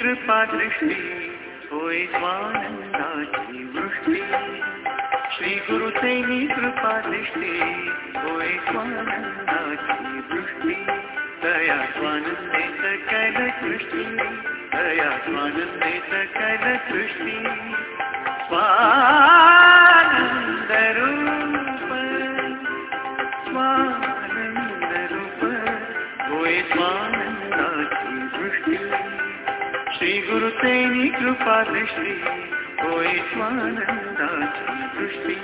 कृपा दृष्टी होय स्वानंदाची श्री गुरुतेनी कृपा दृष्टी होय स्वानंदाची दृष्टि। दया स्वानंदे सकल दृष्टि दया स्वानंदे सकल सृष्टी। स्वानंद रूप स्वानंद रूप होय स्वानंदाची दृष्टी। श्री गुरुतेनी कृपा दृष्टी होय स्वानंदाची दृष्टी।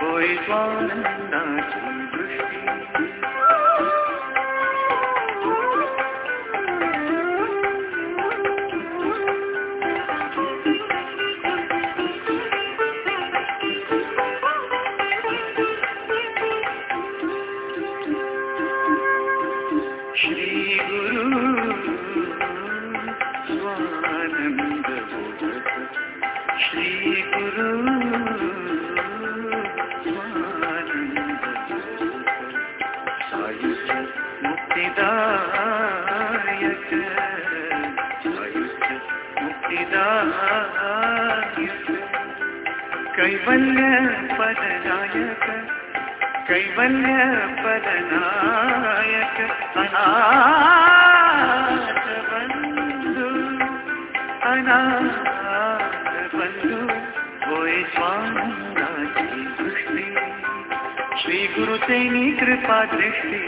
होय स्वानंदाची दृष्टी। मुक्तिदायक मुक्तिदायक। कैवल्य पदनायक कैवल्य पदनायक अनाथ बंधु अनाथ बंधु होय स्वानंदाची दृष्टी श्री गुरुतेनी कृपा दृष्टी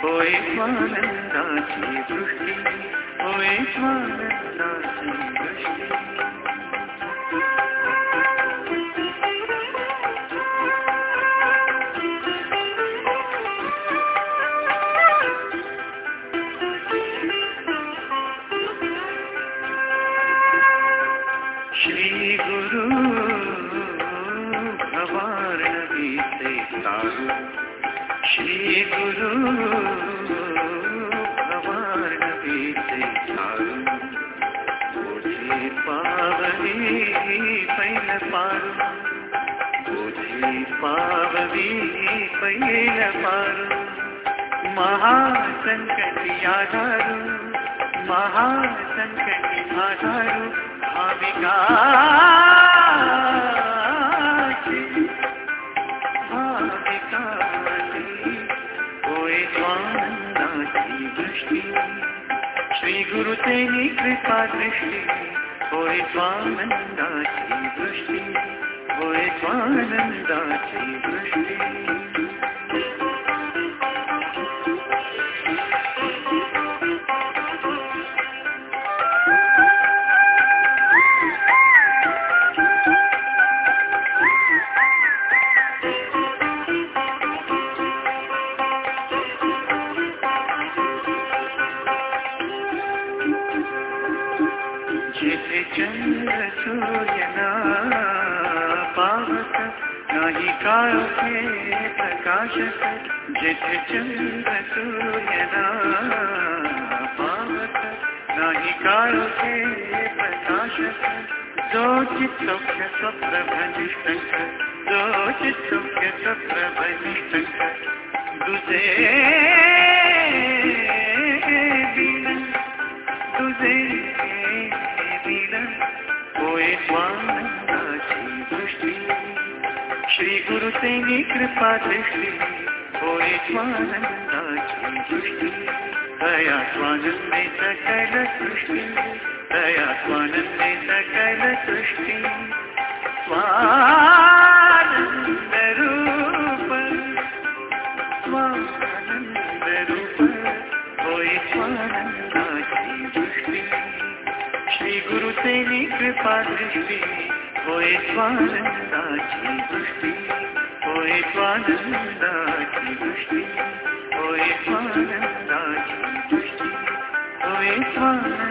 स्वानंदाची दृष्टी श्री गुरु भवान बीते तारु श्री गुरु भवान बीते बोझे पावनी पैल पारु। बोझे पावनी पैल पारु। महासंकटी आधारू महासंकटी आधारू भाविका दृष्टी। श्री गुरु तेरी कृपा दृष्टि होए स्वानंदाची दृष्टि होए स्वानंदाची दृष्टी। चंद्र सूर्यना पावत नाही काळोखे प्रकाशक जिथे चंद्र सूर्यना पावत नाही काळोखे प्रकाशक जो चित्तोख्य स्वप्रभनिष्ठक जो चित्तोख्य स्वप्रभनिष्ठक तुझे बिन तुझे गुरुतेनी कृपा दृष्टी होय स्वानंदाची दृष्टी दया स्वानंदे सकल सृष्टी दया स्वानंदे सकल सृष्टी। स्वानंद रूप स्वानंद रूप होय स्वानंदाची दृष्टी श्री गुरुतेनी कृपा दृष्टी होय स्वानंदाची दृष्टी होय स्वानंदाची दृष्टी होय स्वानंदाची दृष्टी होय स्वानंदाची